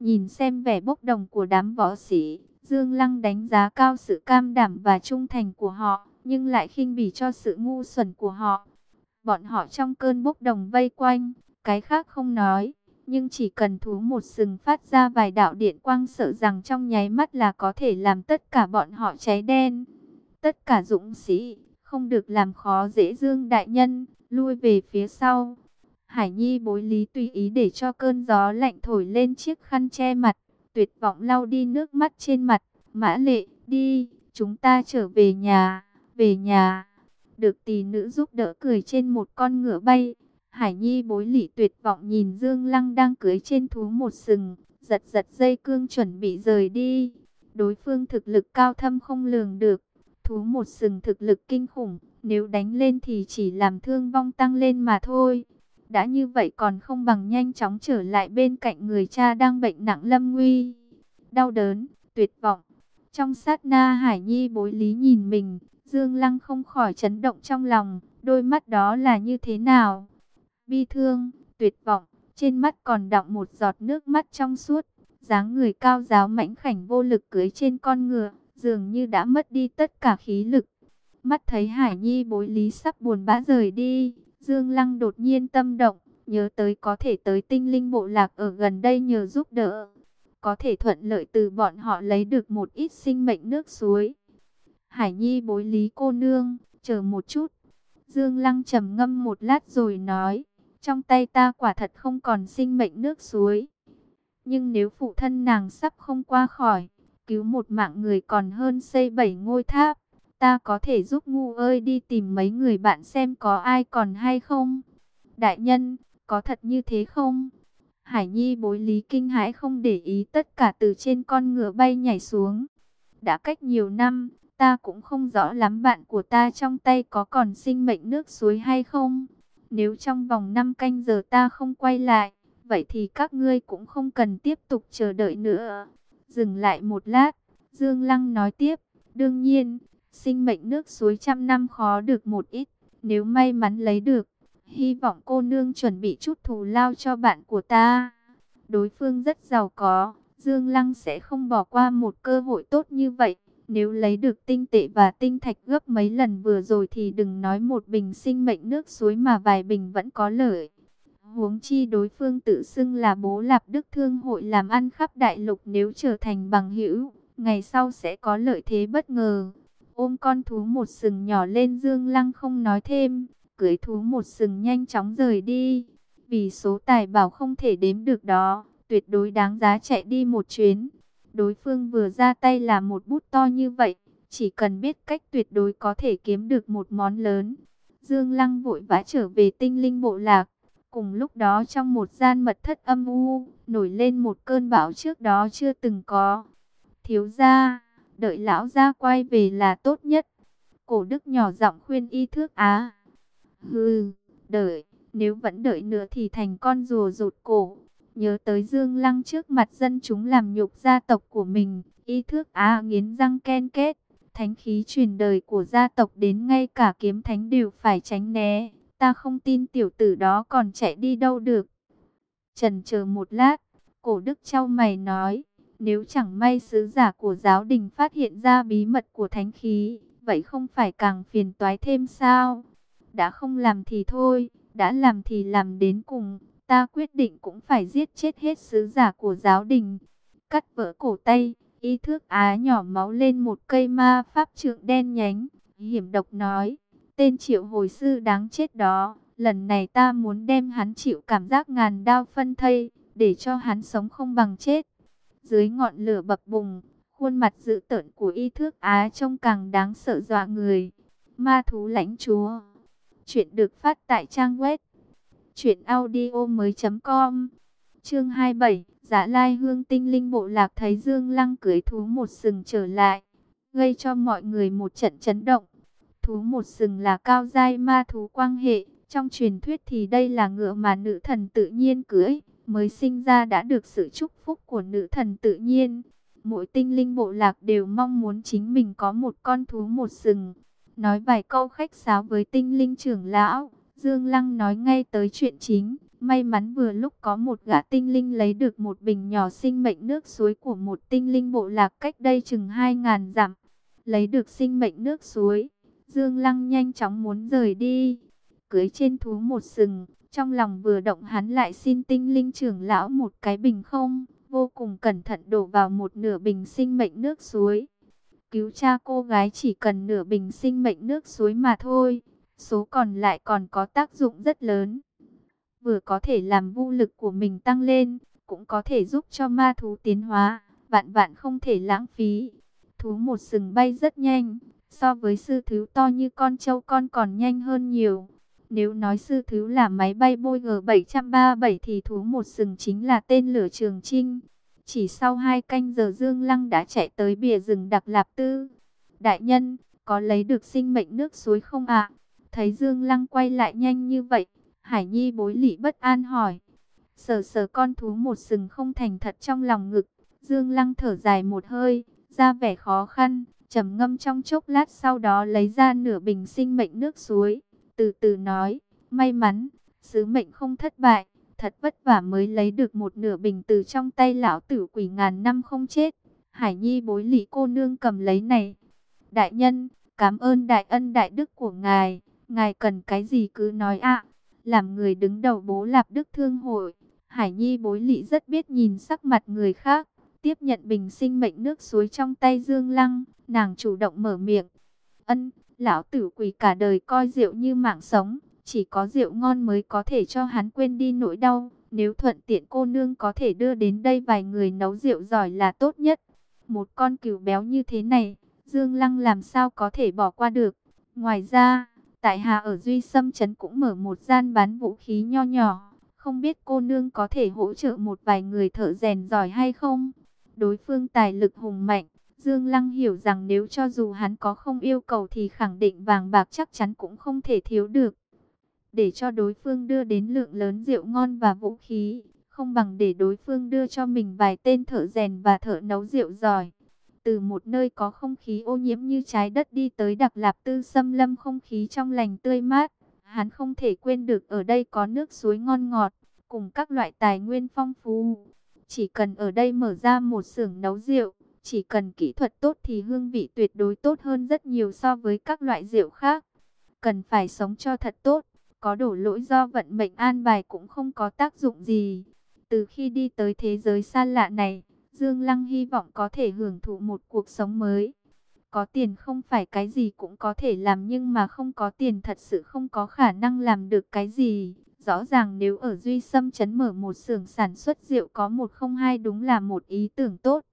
Nhìn xem vẻ bốc đồng của đám võ sĩ, Dương Lăng đánh giá cao sự cam đảm và trung thành của họ, nhưng lại khinh bỉ cho sự ngu xuẩn của họ. Bọn họ trong cơn bốc đồng vây quanh, cái khác không nói, nhưng chỉ cần thú một sừng phát ra vài đạo điện quang sợ rằng trong nháy mắt là có thể làm tất cả bọn họ cháy đen. Tất cả dũng sĩ, không được làm khó dễ Dương Đại Nhân, lui về phía sau. Hải Nhi bối lý tùy ý để cho cơn gió lạnh thổi lên chiếc khăn che mặt, tuyệt vọng lau đi nước mắt trên mặt. Mã lệ, đi, chúng ta trở về nhà, về nhà. Được tỷ nữ giúp đỡ cười trên một con ngựa bay. Hải Nhi bối lỉ tuyệt vọng nhìn Dương Lăng đang cưới trên thú một sừng, giật giật dây cương chuẩn bị rời đi. Đối phương thực lực cao thâm không lường được, thú một sừng thực lực kinh khủng, nếu đánh lên thì chỉ làm thương vong tăng lên mà thôi. Đã như vậy còn không bằng nhanh chóng trở lại bên cạnh người cha đang bệnh nặng lâm nguy. Đau đớn, tuyệt vọng. Trong sát na Hải Nhi bối lý nhìn mình, Dương Lăng không khỏi chấn động trong lòng, đôi mắt đó là như thế nào? Bi thương, tuyệt vọng, trên mắt còn đọng một giọt nước mắt trong suốt, dáng người cao giáo mãnh khảnh vô lực cưới trên con ngựa, dường như đã mất đi tất cả khí lực. Mắt thấy Hải Nhi bối lý sắp buồn bã rời đi, Dương Lăng đột nhiên tâm động, nhớ tới có thể tới tinh linh bộ lạc ở gần đây nhờ giúp đỡ. Có thể thuận lợi từ bọn họ lấy được một ít sinh mệnh nước suối. Hải Nhi bối lý cô nương, chờ một chút. Dương Lăng trầm ngâm một lát rồi nói, trong tay ta quả thật không còn sinh mệnh nước suối. Nhưng nếu phụ thân nàng sắp không qua khỏi, cứu một mạng người còn hơn xây bảy ngôi tháp, ta có thể giúp ngu ơi đi tìm mấy người bạn xem có ai còn hay không. Đại nhân, có thật như thế không? Hải Nhi bối lý kinh hãi không để ý tất cả từ trên con ngựa bay nhảy xuống. Đã cách nhiều năm, ta cũng không rõ lắm bạn của ta trong tay có còn sinh mệnh nước suối hay không. Nếu trong vòng 5 canh giờ ta không quay lại, vậy thì các ngươi cũng không cần tiếp tục chờ đợi nữa. Dừng lại một lát, Dương Lăng nói tiếp, đương nhiên, sinh mệnh nước suối trăm năm khó được một ít, nếu may mắn lấy được, hy vọng cô nương chuẩn bị chút thù lao cho bạn của ta. Đối phương rất giàu có, Dương Lăng sẽ không bỏ qua một cơ hội tốt như vậy. Nếu lấy được tinh tệ và tinh thạch gấp mấy lần vừa rồi thì đừng nói một bình sinh mệnh nước suối mà vài bình vẫn có lợi. Huống chi đối phương tự xưng là bố lạp đức thương hội làm ăn khắp đại lục nếu trở thành bằng hữu, ngày sau sẽ có lợi thế bất ngờ. Ôm con thú một sừng nhỏ lên dương lăng không nói thêm, cưới thú một sừng nhanh chóng rời đi. Vì số tài bảo không thể đếm được đó, tuyệt đối đáng giá chạy đi một chuyến. Đối phương vừa ra tay là một bút to như vậy, chỉ cần biết cách tuyệt đối có thể kiếm được một món lớn. Dương Lăng vội vã trở về tinh linh bộ lạc. Cùng lúc đó trong một gian mật thất âm u, nổi lên một cơn bão trước đó chưa từng có. Thiếu gia, đợi lão ra quay về là tốt nhất. Cổ đức nhỏ giọng khuyên y thước á. Hừ, đợi, nếu vẫn đợi nữa thì thành con rùa rụt cổ. Nhớ tới Dương Lăng trước mặt dân chúng làm nhục gia tộc của mình, y thước á nghiến răng ken kết. Thánh khí truyền đời của gia tộc đến ngay cả kiếm thánh đều phải tránh né. Ta không tin tiểu tử đó còn chạy đi đâu được. Trần chờ một lát, cổ đức trao mày nói, nếu chẳng may sứ giả của giáo đình phát hiện ra bí mật của thánh khí, vậy không phải càng phiền toái thêm sao? Đã không làm thì thôi, đã làm thì làm đến cùng, ta quyết định cũng phải giết chết hết sứ giả của giáo đình. Cắt vỡ cổ tay, y thước á nhỏ máu lên một cây ma pháp trượng đen nhánh, hiểm độc nói, tên triệu hồi sư đáng chết đó, lần này ta muốn đem hắn chịu cảm giác ngàn đao phân thây, để cho hắn sống không bằng chết. Dưới ngọn lửa bập bùng, khuôn mặt dữ tợn của y thước á trông càng đáng sợ dọa người. Ma thú lãnh chúa. Chuyện được phát tại trang web. Chuyện audio mới com. Chương 27. Giả dạ lai hương tinh linh bộ lạc thấy Dương Lăng cưới thú một sừng trở lại. Gây cho mọi người một trận chấn động. Thú một sừng là cao giai ma thú quang hệ. Trong truyền thuyết thì đây là ngựa mà nữ thần tự nhiên cưỡi mới sinh ra đã được sự chúc phúc của nữ thần tự nhiên. Mỗi tinh linh bộ lạc đều mong muốn chính mình có một con thú một sừng. Nói vài câu khách sáo với tinh linh trưởng lão, Dương Lăng nói ngay tới chuyện chính. May mắn vừa lúc có một gã tinh linh lấy được một bình nhỏ sinh mệnh nước suối của một tinh linh bộ lạc cách đây chừng 2.000 dặm. Lấy được sinh mệnh nước suối, Dương Lăng nhanh chóng muốn rời đi. Cưới trên thú một sừng, trong lòng vừa động hắn lại xin tinh linh trưởng lão một cái bình không, vô cùng cẩn thận đổ vào một nửa bình sinh mệnh nước suối. Cứu cha cô gái chỉ cần nửa bình sinh mệnh nước suối mà thôi, số còn lại còn có tác dụng rất lớn. Vừa có thể làm vô lực của mình tăng lên, cũng có thể giúp cho ma thú tiến hóa, vạn vạn không thể lãng phí. Thú một sừng bay rất nhanh, so với sư thứ to như con trâu con còn nhanh hơn nhiều. Nếu nói sư thứ là máy bay Boeing 737 thì thú một sừng chính là tên lửa trường trinh. Chỉ sau hai canh giờ Dương Lăng đã chạy tới bìa rừng Đặc Lạp Tư. Đại nhân, có lấy được sinh mệnh nước suối không ạ? Thấy Dương Lăng quay lại nhanh như vậy, Hải Nhi bối lỉ bất an hỏi. Sờ sờ con thú một sừng không thành thật trong lòng ngực. Dương Lăng thở dài một hơi, ra vẻ khó khăn, trầm ngâm trong chốc lát sau đó lấy ra nửa bình sinh mệnh nước suối. Từ từ nói, may mắn, sứ mệnh không thất bại, thật vất vả mới lấy được một nửa bình từ trong tay lão tử quỷ ngàn năm không chết. Hải Nhi bối lý cô nương cầm lấy này. Đại nhân, cảm ơn đại ân đại đức của ngài, ngài cần cái gì cứ nói ạ. Làm người đứng đầu bố lạp đức thương hội, Hải Nhi bối lị rất biết nhìn sắc mặt người khác. Tiếp nhận bình sinh mệnh nước suối trong tay Dương Lăng, nàng chủ động mở miệng. Ân, lão tử quỷ cả đời coi rượu như mạng sống, chỉ có rượu ngon mới có thể cho hắn quên đi nỗi đau. Nếu thuận tiện cô nương có thể đưa đến đây vài người nấu rượu giỏi là tốt nhất. Một con cừu béo như thế này, Dương Lăng làm sao có thể bỏ qua được. Ngoài ra, tại Hà ở Duy Sâm Trấn cũng mở một gian bán vũ khí nho nhỏ. Không biết cô nương có thể hỗ trợ một vài người thợ rèn giỏi hay không? Đối phương tài lực hùng mạnh, Dương Lăng hiểu rằng nếu cho dù hắn có không yêu cầu thì khẳng định vàng bạc chắc chắn cũng không thể thiếu được. Để cho đối phương đưa đến lượng lớn rượu ngon và vũ khí, không bằng để đối phương đưa cho mình vài tên thợ rèn và thợ nấu rượu giỏi. Từ một nơi có không khí ô nhiễm như trái đất đi tới Đặc Lạp Tư xâm lâm không khí trong lành tươi mát, hắn không thể quên được ở đây có nước suối ngon ngọt, cùng các loại tài nguyên phong phú. Chỉ cần ở đây mở ra một xưởng nấu rượu, chỉ cần kỹ thuật tốt thì hương vị tuyệt đối tốt hơn rất nhiều so với các loại rượu khác. Cần phải sống cho thật tốt, có đổ lỗi do vận mệnh an bài cũng không có tác dụng gì. Từ khi đi tới thế giới xa lạ này, Dương Lăng hy vọng có thể hưởng thụ một cuộc sống mới. Có tiền không phải cái gì cũng có thể làm nhưng mà không có tiền thật sự không có khả năng làm được cái gì. Rõ ràng nếu ở Duy Sâm Trấn mở một xưởng sản xuất rượu có một không hai đúng là một ý tưởng tốt.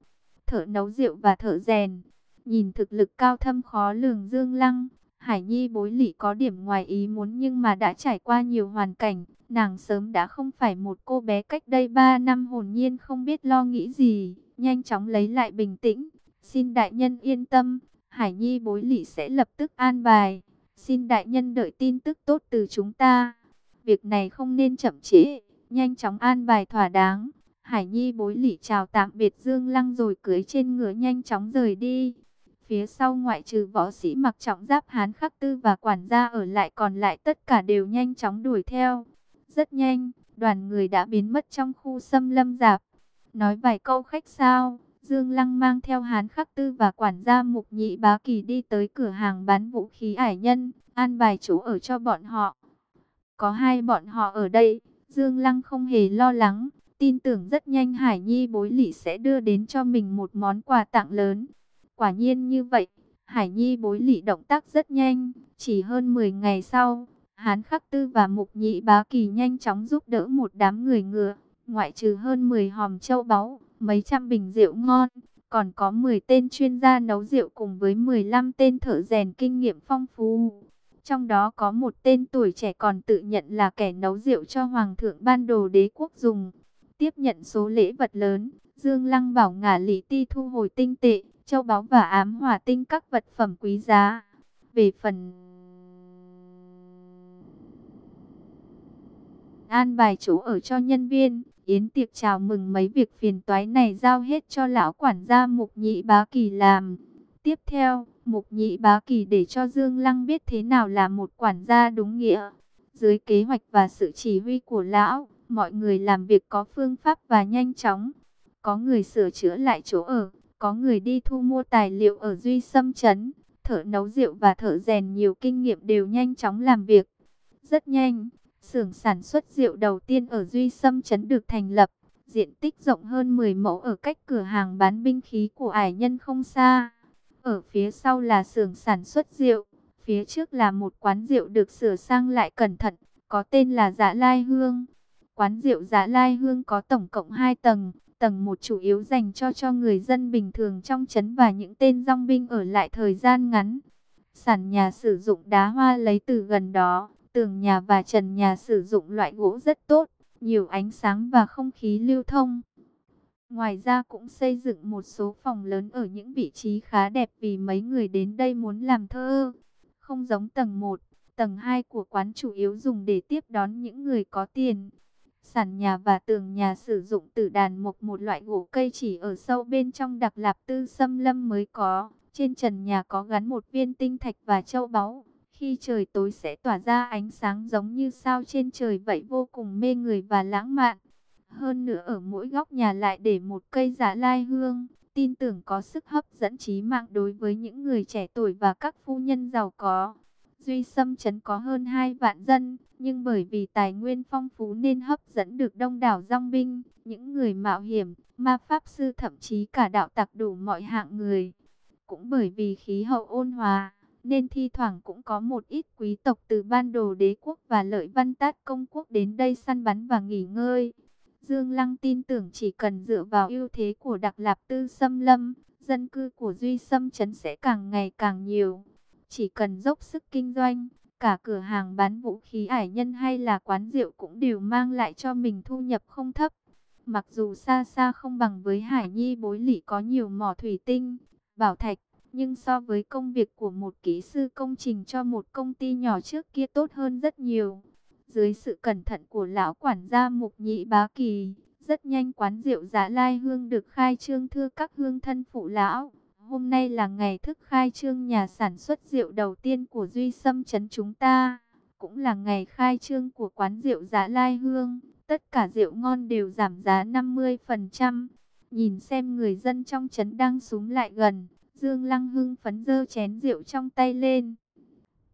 Thợ nấu rượu và thợ rèn. Nhìn thực lực cao thâm khó lường Dương Lăng, Hải Nhi bối lỷ có điểm ngoài ý muốn nhưng mà đã trải qua nhiều hoàn cảnh. Nàng sớm đã không phải một cô bé cách đây 3 năm hồn nhiên không biết lo nghĩ gì. Nhanh chóng lấy lại bình tĩnh. Xin đại nhân yên tâm, Hải Nhi bối lỷ sẽ lập tức an bài. Xin đại nhân đợi tin tức tốt từ chúng ta. Việc này không nên chậm trễ, nhanh chóng an bài thỏa đáng. Hải Nhi bối lỉ chào tạm biệt Dương Lăng rồi cưới trên ngựa nhanh chóng rời đi. Phía sau ngoại trừ võ sĩ mặc trọng giáp hán khắc tư và quản gia ở lại còn lại tất cả đều nhanh chóng đuổi theo. Rất nhanh, đoàn người đã biến mất trong khu xâm lâm giạp. Nói vài câu khách sao, Dương Lăng mang theo hán khắc tư và quản gia mục nhị bá kỳ đi tới cửa hàng bán vũ khí ải nhân, an bài chỗ ở cho bọn họ. Có hai bọn họ ở đây, Dương Lăng không hề lo lắng, tin tưởng rất nhanh Hải Nhi bối lỷ sẽ đưa đến cho mình một món quà tặng lớn. Quả nhiên như vậy, Hải Nhi bối lỷ động tác rất nhanh, chỉ hơn 10 ngày sau, Hán Khắc Tư và Mục Nhị Bá Kỳ nhanh chóng giúp đỡ một đám người ngựa, ngoại trừ hơn 10 hòm châu báu, mấy trăm bình rượu ngon, còn có 10 tên chuyên gia nấu rượu cùng với 15 tên thợ rèn kinh nghiệm phong phú. Trong đó có một tên tuổi trẻ còn tự nhận là kẻ nấu rượu cho Hoàng thượng ban đồ đế quốc dùng. Tiếp nhận số lễ vật lớn, Dương Lăng bảo ngả lý ti thu hồi tinh tệ, châu báu và ám hỏa tinh các vật phẩm quý giá. Về phần an bài chỗ ở cho nhân viên, yến tiệc chào mừng mấy việc phiền toái này giao hết cho lão quản gia Mục Nhị Bá Kỳ làm. Tiếp theo, Mục Nhị Bá Kỳ để cho Dương Lăng biết thế nào là một quản gia đúng nghĩa. Dưới kế hoạch và sự chỉ huy của lão, Mọi người làm việc có phương pháp và nhanh chóng. Có người sửa chữa lại chỗ ở, có người đi thu mua tài liệu ở Duy Sâm Trấn. Thợ nấu rượu và thợ rèn nhiều kinh nghiệm đều nhanh chóng làm việc. Rất nhanh, xưởng sản xuất rượu đầu tiên ở Duy Sâm Trấn được thành lập. Diện tích rộng hơn 10 mẫu ở cách cửa hàng bán binh khí của ải nhân không xa. Ở phía sau là xưởng sản xuất rượu. Phía trước là một quán rượu được sửa sang lại cẩn thận, có tên là Dạ Lai Hương. Quán rượu Giá Lai Hương có tổng cộng 2 tầng, tầng 1 chủ yếu dành cho cho người dân bình thường trong trấn và những tên dòng binh ở lại thời gian ngắn. Sàn nhà sử dụng đá hoa lấy từ gần đó, tường nhà và trần nhà sử dụng loại gỗ rất tốt, nhiều ánh sáng và không khí lưu thông. Ngoài ra cũng xây dựng một số phòng lớn ở những vị trí khá đẹp vì mấy người đến đây muốn làm thơ. Không giống tầng 1, tầng 2 của quán chủ yếu dùng để tiếp đón những người có tiền. Sàn nhà và tường nhà sử dụng tử đàn mộc một loại gỗ cây chỉ ở sâu bên trong đặc lạp tư xâm lâm mới có. Trên trần nhà có gắn một viên tinh thạch và châu báu. Khi trời tối sẽ tỏa ra ánh sáng giống như sao trên trời vậy vô cùng mê người và lãng mạn. Hơn nữa ở mỗi góc nhà lại để một cây giả lai hương, tin tưởng có sức hấp dẫn trí mạng đối với những người trẻ tuổi và các phu nhân giàu có. Duy Sâm Trấn có hơn 2 vạn dân, nhưng bởi vì tài nguyên phong phú nên hấp dẫn được đông đảo dòng binh, những người mạo hiểm, ma pháp sư thậm chí cả đạo tặc đủ mọi hạng người. Cũng bởi vì khí hậu ôn hòa, nên thi thoảng cũng có một ít quý tộc từ ban đồ đế quốc và lợi văn tát công quốc đến đây săn bắn và nghỉ ngơi. Dương Lăng tin tưởng chỉ cần dựa vào ưu thế của Đặc Lạp Tư Sâm Lâm, dân cư của Duy Sâm Trấn sẽ càng ngày càng nhiều. Chỉ cần dốc sức kinh doanh, cả cửa hàng bán vũ khí ải nhân hay là quán rượu cũng đều mang lại cho mình thu nhập không thấp. Mặc dù xa xa không bằng với Hải Nhi bối lỷ có nhiều mỏ thủy tinh, bảo thạch, nhưng so với công việc của một kỹ sư công trình cho một công ty nhỏ trước kia tốt hơn rất nhiều. Dưới sự cẩn thận của lão quản gia Mục Nhị Bá Kỳ, rất nhanh quán rượu Giá Lai Hương được khai trương thưa các hương thân phụ lão. Hôm nay là ngày thức khai trương nhà sản xuất rượu đầu tiên của Duy Sâm Trấn chúng ta. Cũng là ngày khai trương của quán rượu Giá Lai Hương. Tất cả rượu ngon đều giảm giá 50%. Nhìn xem người dân trong trấn đang súng lại gần. Dương Lăng hưng phấn dơ chén rượu trong tay lên.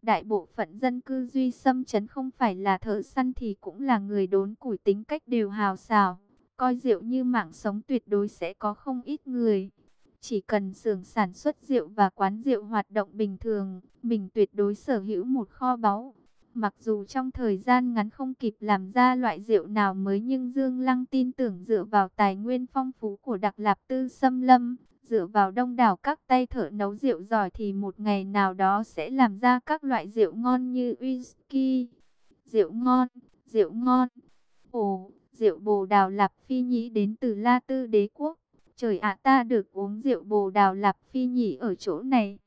Đại bộ phận dân cư duy xâm chấn không phải là thợ săn thì cũng là người đốn củi tính cách đều hào xào. Coi rượu như mạng sống tuyệt đối sẽ có không ít người. Chỉ cần xưởng sản xuất rượu và quán rượu hoạt động bình thường, mình tuyệt đối sở hữu một kho báu. Mặc dù trong thời gian ngắn không kịp làm ra loại rượu nào mới nhưng Dương Lăng tin tưởng dựa vào tài nguyên phong phú của Đặc Lạp Tư Xâm Lâm, dựa vào đông đảo các tay thợ nấu rượu giỏi thì một ngày nào đó sẽ làm ra các loại rượu ngon như whisky. Rượu ngon, rượu ngon. Ồ, rượu bồ đào lạp phi nhĩ đến từ La Tư đế quốc. Trời ạ ta được uống rượu bồ đào lạp phi nhỉ ở chỗ này.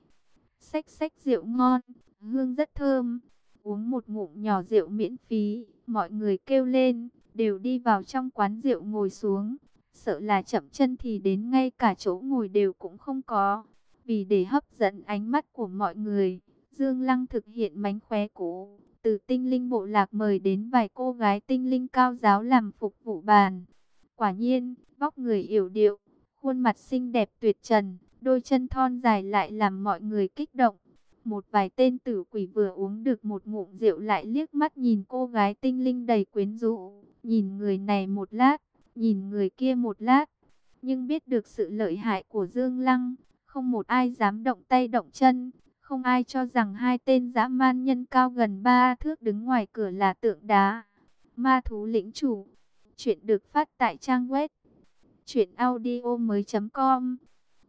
Xách xách rượu ngon, hương rất thơm. Uống một ngụm nhỏ rượu miễn phí, mọi người kêu lên, đều đi vào trong quán rượu ngồi xuống sợ là chậm chân thì đến ngay cả chỗ ngồi đều cũng không có. Vì để hấp dẫn ánh mắt của mọi người, Dương Lăng thực hiện mánh khóe cũ, từ tinh linh bộ lạc mời đến vài cô gái tinh linh cao giáo làm phục vụ bàn. Quả nhiên, vóc người yểu điệu, khuôn mặt xinh đẹp tuyệt trần, đôi chân thon dài lại làm mọi người kích động. Một vài tên tử quỷ vừa uống được một ngụm rượu lại liếc mắt nhìn cô gái tinh linh đầy quyến rũ, nhìn người này một lát, nhìn người kia một lát, nhưng biết được sự lợi hại của Dương Lăng, không một ai dám động tay động chân, không ai cho rằng hai tên dã man nhân cao gần ba thước đứng ngoài cửa là tượng đá. Ma thú lĩnh chủ, chuyện được phát tại trang web truyệnaudiomoi.com.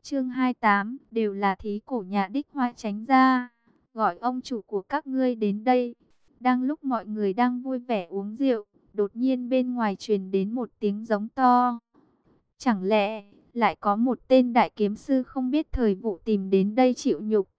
Chương 28, đều là thí cổ nhà đích hoa tránh ra, gọi ông chủ của các ngươi đến đây. Đang lúc mọi người đang vui vẻ uống rượu, đột nhiên bên ngoài truyền đến một tiếng giống to. Chẳng lẽ lại có một tên đại kiếm sư không biết thời vụ tìm đến đây chịu nhục?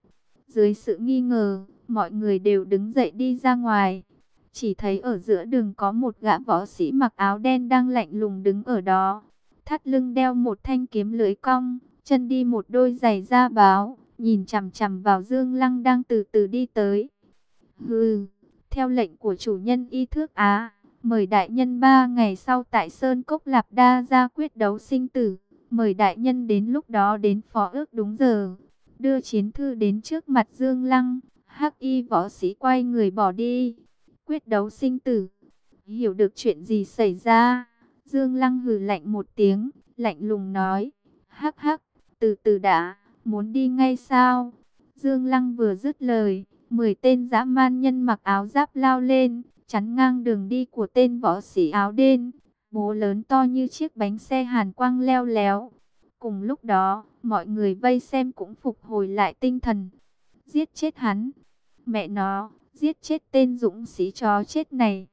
Dưới sự nghi ngờ, mọi người đều đứng dậy đi ra ngoài. Chỉ thấy ở giữa đường có một gã võ sĩ mặc áo đen đang lạnh lùng đứng ở đó. Thắt lưng đeo một thanh kiếm lưỡi cong, chân đi một đôi giày da báo, nhìn chằm chằm vào Dương Lăng đang từ từ đi tới. Hừ, theo lệnh của chủ nhân y thước Á, Mời đại nhân ba ngày sau tại Sơn Cốc Lạp Đa ra quyết đấu sinh tử. Mời đại nhân đến lúc đó đến phó ước đúng giờ. Đưa chiến thư đến trước mặt Dương Lăng. Hắc y võ sĩ quay người bỏ đi. Quyết đấu sinh tử. Hiểu được chuyện gì xảy ra. Dương Lăng hừ lạnh một tiếng. Lạnh lùng nói. Hắc hắc. Từ từ đã. Muốn đi ngay sao? Dương Lăng vừa dứt lời. Mười tên dã man nhân mặc áo giáp lao lên chắn ngang đường đi của tên võ sĩ áo đen, bố lớn to như chiếc bánh xe hàn quang leo léo. Cùng lúc đó, mọi người vây xem cũng phục hồi lại tinh thần. Giết chết hắn. Mẹ nó, giết chết tên dũng sĩ chó chết này.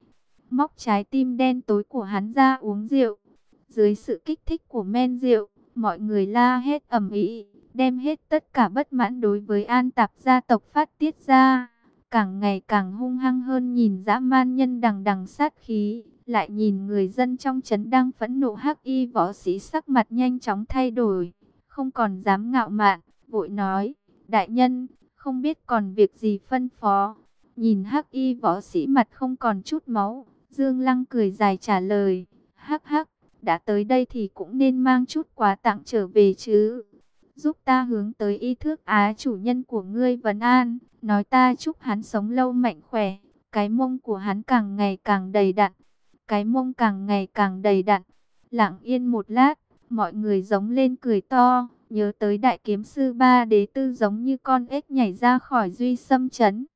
Móc trái tim đen tối của hắn ra uống rượu. Dưới sự kích thích của men rượu, mọi người la hết ầm ĩ, đem hết tất cả bất mãn đối với an tạp gia tộc phát tiết ra càng ngày càng hung hăng hơn nhìn dã man nhân đằng đằng sát khí, lại nhìn người dân trong trấn đang phẫn nộ hắc y võ sĩ sắc mặt nhanh chóng thay đổi, không còn dám ngạo mạn, vội nói, đại nhân, không biết còn việc gì phân phó. Nhìn hắc y võ sĩ mặt không còn chút máu, Dương Lăng cười dài trả lời, hắc hắc, đã tới đây thì cũng nên mang chút quà tặng trở về chứ. Giúp ta hướng tới y thước á chủ nhân của ngươi Vân an, nói ta chúc hắn sống lâu mạnh khỏe, cái mông của hắn càng ngày càng đầy đặn, cái mông càng ngày càng đầy đặn. Lặng yên một lát, mọi người giống lên cười to, nhớ tới đại kiếm sư ba đế tư giống như con ếch nhảy ra khỏi duy xâm chấn.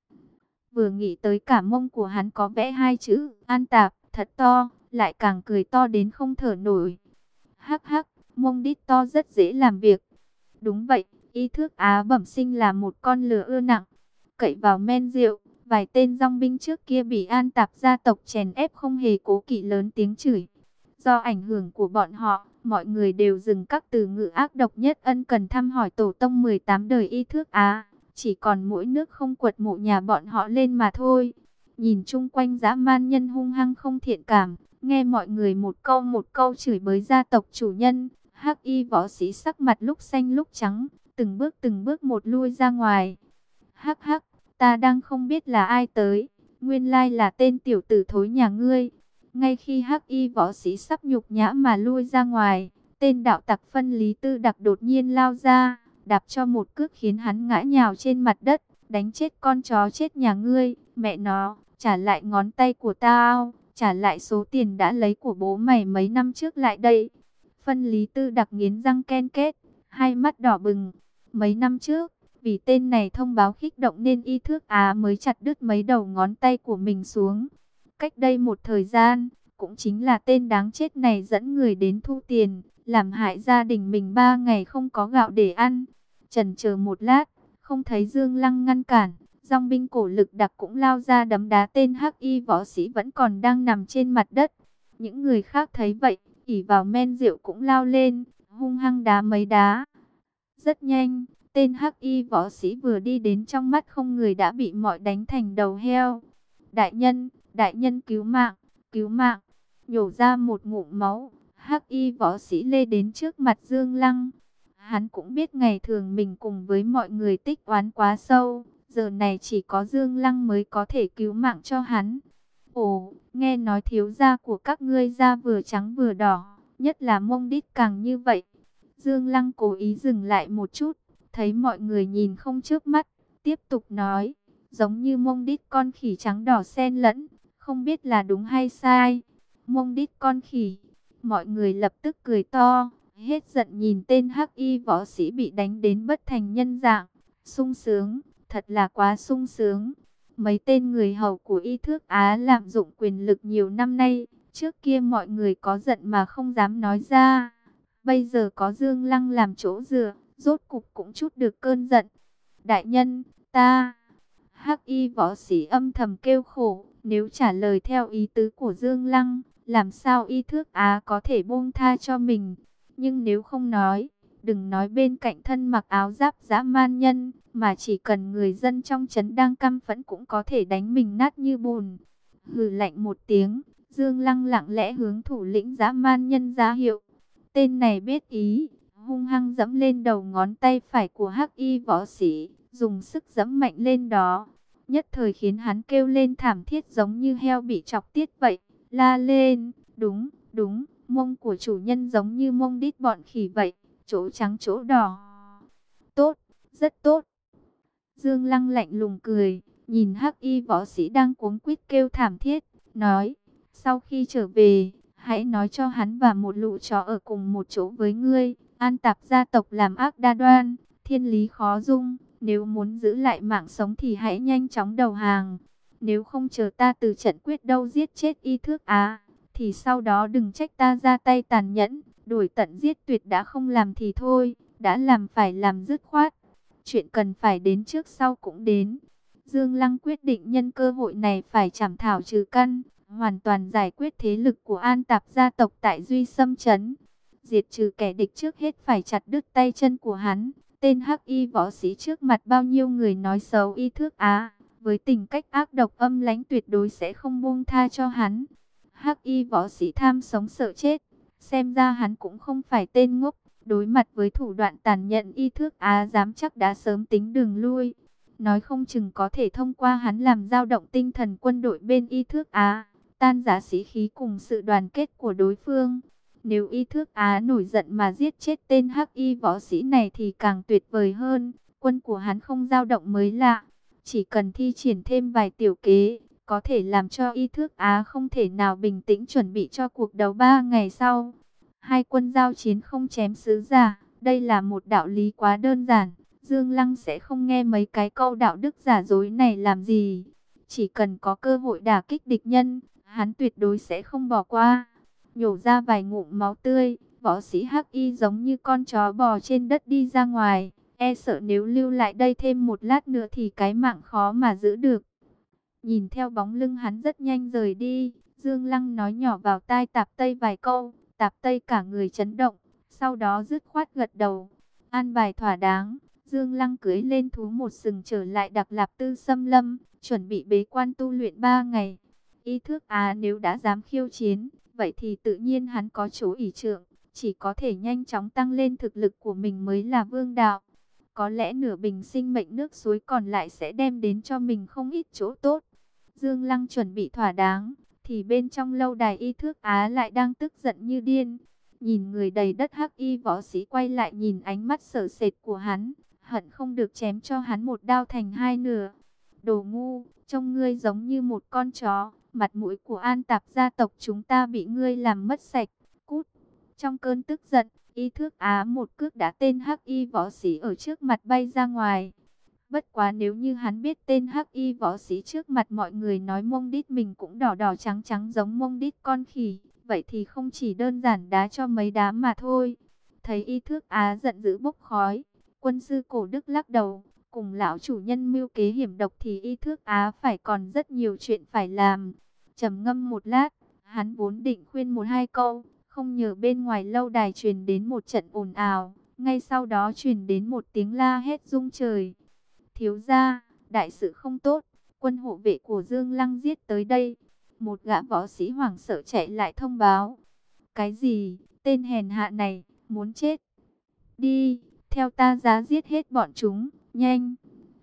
Vừa nghĩ tới cả mông của hắn có vẽ hai chữ, an tạp, thật to, lại càng cười to đến không thở nổi. Hắc hắc, mông đít to rất dễ làm việc. Đúng vậy, y thước á bẩm sinh là một con lừa ưa nặng, cậy vào men rượu. Vài tên dòng binh trước kia bị an tạp gia tộc chèn ép không hề cố kỵ lớn tiếng chửi. Do ảnh hưởng của bọn họ, mọi người đều dừng các từ ngữ ác độc nhất ân cần thăm hỏi tổ tông 18 đời y thước Á. Chỉ còn mỗi nước không quật mộ nhà bọn họ lên mà thôi. Nhìn chung quanh dã man nhân hung hăng không thiện cảm, nghe mọi người một câu một câu chửi bới gia tộc chủ nhân. Hắc y võ sĩ sắc mặt lúc xanh lúc trắng, từng bước từng bước một lui ra ngoài. Hắc hắc, ta đang không biết là ai tới, nguyên lai là tên tiểu tử thối nhà ngươi. Ngay khi hắc y võ sĩ sắp nhục nhã mà lui ra ngoài, tên đạo tặc phân lý tư đặc đột nhiên lao ra, đạp cho một cước khiến hắn ngã nhào trên mặt đất, đánh chết con chó chết nhà ngươi, mẹ nó, trả lại ngón tay của tao, trả lại số tiền đã lấy của bố mày mấy năm trước lại đây. Phân lý tư đặc nghiến răng ken kết, hai mắt đỏ bừng. Mấy năm trước, vì tên này thông báo khích động nên y thước Á mới chặt đứt mấy đầu ngón tay của mình xuống. Cách đây một thời gian, cũng chính là tên đáng chết này dẫn người đến thu tiền, làm hại gia đình mình ba ngày không có gạo để ăn. Trần chờ một lát, không thấy Dương Lăng ngăn cản, dòng binh cổ lực đặc cũng lao ra đấm đá tên hắc y võ sĩ vẫn còn đang nằm trên mặt đất. Những người khác thấy vậy, ỉ vào men rượu cũng lao lên, hung hăng đá mấy đá. Rất nhanh, tên hắc y võ sĩ vừa đi đến trong mắt không người đã bị mọi đánh thành đầu heo. Đại nhân, đại nhân cứu mạng, cứu mạng, nhổ ra một ngụm máu, hắc y võ sĩ lê đến trước mặt Dương Lăng. Hắn cũng biết ngày thường mình cùng với mọi người tích oán quá sâu, giờ này chỉ có Dương Lăng mới có thể cứu mạng cho hắn. Ồ, nghe nói thiếu da của các ngươi da vừa trắng vừa đỏ, nhất là mông đít càng như vậy. Dương Lăng cố ý dừng lại một chút, thấy mọi người nhìn không trước mắt, tiếp tục nói, giống như mông đít con khỉ trắng đỏ xen lẫn, không biết là đúng hay sai. Mông đít con khỉ, mọi người lập tức cười to, hết giận nhìn tên hắc y võ sĩ bị đánh đến bất thành nhân dạng, sung sướng, thật là quá sung sướng. Mấy tên người hầu của y thước Á lạm dụng quyền lực nhiều năm nay, trước kia mọi người có giận mà không dám nói ra. Bây giờ có Dương Lăng làm chỗ dựa, rốt cục cũng chút được cơn giận. Đại nhân, ta... Hắc y võ sĩ âm thầm kêu khổ, nếu trả lời theo ý tứ của Dương Lăng, làm sao y thước Á có thể buông tha cho mình. Nhưng nếu không nói, đừng nói bên cạnh thân mặc áo giáp dã man nhân, mà chỉ cần người dân trong trấn đang căm phẫn cũng có thể đánh mình nát như bùn. Hừ lạnh một tiếng, Dương Lăng lặng lẽ hướng thủ lĩnh dã man nhân ra hiệu. Tên này biết ý, hung hăng dẫm lên đầu ngón tay phải của hắc y võ sĩ, dùng sức dẫm mạnh lên đó. Nhất thời khiến hắn kêu lên thảm thiết giống như heo bị chọc tiết vậy, la lên, đúng, đúng, mông của chủ nhân giống như mông đít bọn khỉ vậy, chỗ trắng chỗ đỏ. Tốt, rất tốt. Dương Lăng lạnh lùng cười, nhìn hắc y võ sĩ đang cuống quýt kêu thảm thiết, nói, sau khi trở về, hãy nói cho hắn và một lũ chó ở cùng một chỗ với ngươi, an tạp gia tộc làm ác đa đoan, thiên lý khó dung, nếu muốn giữ lại mạng sống thì hãy nhanh chóng đầu hàng, nếu không chờ ta từ trận quyết đâu giết chết y thước á, thì sau đó đừng trách ta ra tay tàn nhẫn, đuổi tận giết tuyệt đã không làm thì thôi, đã làm phải làm dứt khoát, chuyện cần phải đến trước sau cũng đến. Dương Lăng quyết định nhân cơ hội này phải chảm thảo trừ căn, hoàn toàn giải quyết thế lực của an tạp gia tộc tại Duy Sâm Trấn. Diệt trừ kẻ địch trước hết phải chặt đứt tay chân của hắn. Tên hắc y võ sĩ trước mặt bao nhiêu người nói xấu y thước á, với tình cách ác độc âm lãnh tuyệt đối sẽ không buông tha cho hắn. Hắc y võ sĩ tham sống sợ chết, xem ra hắn cũng không phải tên ngốc, đối mặt với thủ đoạn tàn nhẫn y thước á dám chắc đã sớm tính đường lui. Nói không chừng có thể thông qua hắn làm dao động tinh thần quân đội bên y thước Á tan giá sĩ khí cùng sự đoàn kết của đối phương. Nếu y thước Á nổi giận mà giết chết tên hắc y võ sĩ này thì càng tuyệt vời hơn. Quân của hắn không dao động mới lạ. Chỉ cần thi triển thêm vài tiểu kế, có thể làm cho y thước Á không thể nào bình tĩnh chuẩn bị cho cuộc đấu ba ngày sau. Hai quân giao chiến không chém sứ giả, đây là một đạo lý quá đơn giản. Dương Lăng sẽ không nghe mấy cái câu đạo đức giả dối này làm gì. Chỉ cần có cơ hội đả kích địch nhân, hắn tuyệt đối sẽ không bỏ qua. Nhổ ra vài ngụm máu tươi, võ sĩ Hắc Y giống như con chó bò trên đất đi ra ngoài, e sợ nếu lưu lại đây thêm một lát nữa thì cái mạng khó mà giữ được. Nhìn theo bóng lưng hắn rất nhanh rời đi, Dương Lăng nói nhỏ vào tai Tạp Tây vài câu, Tạp Tây cả người chấn động, sau đó dứt khoát gật đầu. An bài thỏa đáng, Dương Lăng cưới lên thú một sừng trở lại Đặc Lạp Tư Xâm Lâm, chuẩn bị bế quan tu luyện ba ngày. Y thước Á nếu đã dám khiêu chiến, vậy thì tự nhiên hắn có chỗ ỷ trượng, chỉ có thể nhanh chóng tăng lên thực lực của mình mới là vương đạo. Có lẽ nửa bình sinh mệnh nước suối còn lại sẽ đem đến cho mình không ít chỗ tốt. Dương Lăng chuẩn bị thỏa đáng, thì bên trong lâu đài y thước Á lại đang tức giận như điên. Nhìn người đầy đất hắc y võ sĩ quay lại nhìn ánh mắt sợ sệt của hắn, hận không được chém cho hắn một đao thành hai nửa. Đồ ngu, trông ngươi giống như một con chó, mặt mũi của an tạp gia tộc chúng ta bị ngươi làm mất sạch, cút. Trong cơn tức giận, y thước á một cước đã tên hắc y võ sĩ ở trước mặt bay ra ngoài. Bất quá nếu như hắn biết tên hắc y võ sĩ trước mặt mọi người nói mông đít mình cũng đỏ đỏ trắng trắng giống mông đít con khỉ, vậy thì không chỉ đơn giản đá cho mấy đá mà thôi. Thấy y thước á giận dữ bốc khói, quân sư cổ đức lắc đầu, cùng lão chủ nhân mưu kế hiểm độc thì y thước á phải còn rất nhiều chuyện phải làm trầm ngâm một lát, hắn vốn định khuyên một hai câu, không nhờ bên ngoài lâu đài truyền đến một trận ồn ào, ngay sau đó truyền đến một tiếng la hét rung trời. Thiếu gia, đại sự không tốt, quân hộ vệ của Dương Lăng giết tới đây. Một gã võ sĩ hoảng sợ chạy lại thông báo. Cái gì, tên hèn hạ này, muốn chết. Đi, theo ta giá giết hết bọn chúng, nhanh.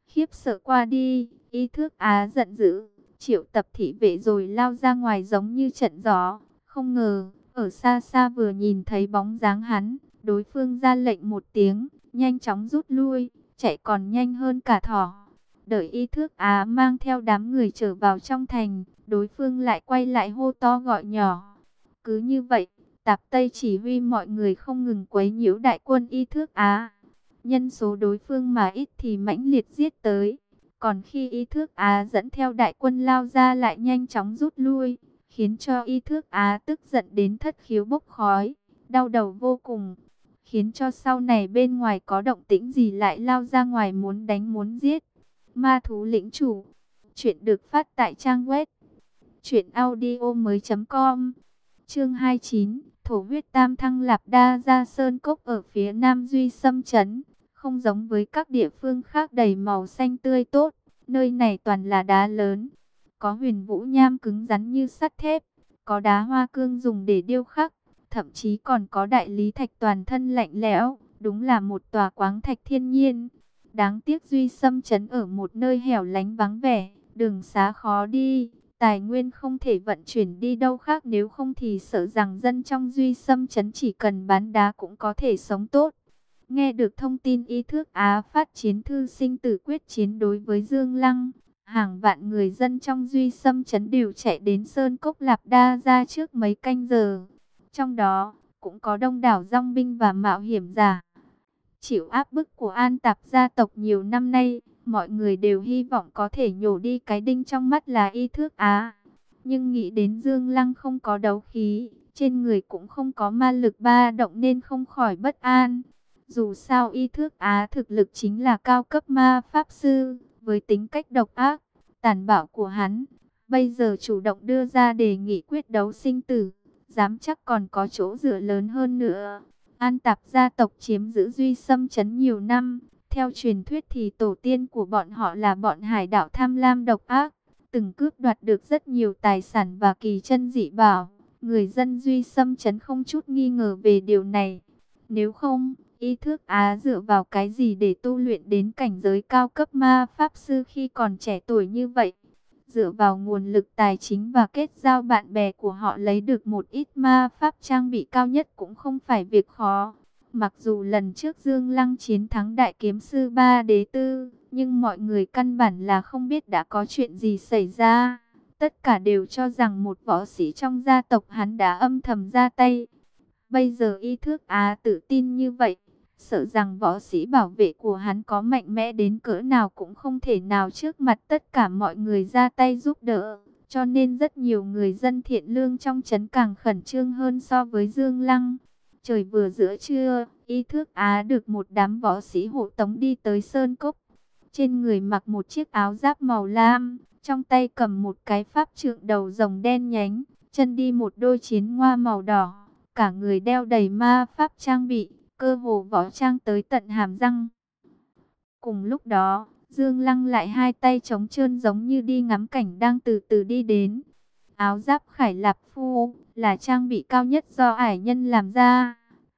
Khiếp sợ qua đi, y thước á giận dữ triệu tập thị vệ rồi lao ra ngoài giống như trận gió. Không ngờ, ở xa xa vừa nhìn thấy bóng dáng hắn, đối phương ra lệnh một tiếng, nhanh chóng rút lui, chạy còn nhanh hơn cả thỏ. Đợi y thước Á mang theo đám người trở vào trong thành, đối phương lại quay lại hô to gọi nhỏ. Cứ như vậy, tạp Tây chỉ huy mọi người không ngừng quấy nhiễu đại quân y thước Á. Nhân số đối phương mà ít thì mãnh liệt giết tới. Còn khi y thước Á dẫn theo đại quân lao ra lại nhanh chóng rút lui, khiến cho y thước Á tức giận đến thất khiếu bốc khói, đau đầu vô cùng, khiến cho sau này bên ngoài có động tĩnh gì lại lao ra ngoài muốn đánh muốn giết. Ma thú lĩnh chủ, chuyện được phát tại trang web truyệnaudiomoi.com. Chương 29, thổ huyết tam thăng lạp đa gia sơn cốc ở phía nam duy sâm chấn không giống với các địa phương khác đầy màu xanh tươi tốt, nơi này toàn là đá lớn, có huyền vũ nham cứng rắn như sắt thép, có đá hoa cương dùng để điêu khắc, thậm chí còn có đại lý thạch toàn thân lạnh lẽo, đúng là một tòa quáng thạch thiên nhiên. Đáng tiếc Duy Sâm chấn ở một nơi hẻo lánh vắng vẻ, đường xá khó đi, Tài nguyên không thể vận chuyển đi đâu khác nếu không thì sợ rằng dân trong duy xâm chấn chỉ cần bán đá cũng có thể sống tốt. Nghe được thông tin ý thức Á phát chiến thư sinh tử quyết chiến đối với Dương Lăng, hàng vạn người dân trong duy xâm chấn đều chạy đến Sơn Cốc Lạp Đa ra trước mấy canh giờ. Trong đó, cũng có đông đảo rong binh và mạo hiểm giả. Chịu áp bức của an tạp gia tộc nhiều năm nay, mọi người đều hy vọng có thể nhổ đi cái đinh trong mắt là y thước Á. Nhưng nghĩ đến Dương Lăng không có đấu khí, trên người cũng không có ma lực ba động nên không khỏi bất an. Dù sao y thước Á thực lực chính là cao cấp ma pháp sư, với tính cách độc ác, tàn bạo của hắn. Bây giờ chủ động đưa ra đề nghị quyết đấu sinh tử, dám chắc còn có chỗ dựa lớn hơn nữa. An tạp gia tộc chiếm giữ duy xâm chấn nhiều năm. Theo truyền thuyết thì tổ tiên của bọn họ là bọn hải đảo tham lam độc ác. Từng cướp đoạt được rất nhiều tài sản và kỳ chân dị bảo. Người dân duy xâm chấn không chút nghi ngờ về điều này. Nếu không, y thước Á dựa vào cái gì để tu luyện đến cảnh giới cao cấp ma pháp sư khi còn trẻ tuổi như vậy? Dựa vào nguồn lực tài chính và kết giao bạn bè của họ lấy được một ít ma pháp trang bị cao nhất cũng không phải việc khó. Mặc dù lần trước Dương Lăng chiến thắng đại kiếm sư ba đế tư, nhưng mọi người căn bản là không biết đã có chuyện gì xảy ra. Tất cả đều cho rằng một võ sĩ trong gia tộc hắn đã âm thầm ra tay. Bây giờ y thước Á à, tự tin như vậy, sợ rằng võ sĩ bảo vệ của hắn có mạnh mẽ đến cỡ nào cũng không thể nào trước mặt tất cả mọi người ra tay giúp đỡ. Cho nên rất nhiều người dân thiện lương trong trấn càng khẩn trương hơn so với Dương Lăng. Trời vừa giữa trưa, y thước Á được một đám võ sĩ hộ tống đi tới Sơn Cốc. Trên người mặc một chiếc áo giáp màu lam, trong tay cầm một cái pháp trượng đầu rồng đen nhánh, chân đi một đôi chiến hoa màu đỏ. Cả người đeo đầy ma pháp trang bị, cơ hồ võ trang tới tận hàm răng. Cùng lúc đó, Dương Lăng lại hai tay trống trơn giống như đi ngắm cảnh đang từ từ đi đến. Áo giáp khải lạp phu là trang bị cao nhất do ải nhân làm ra.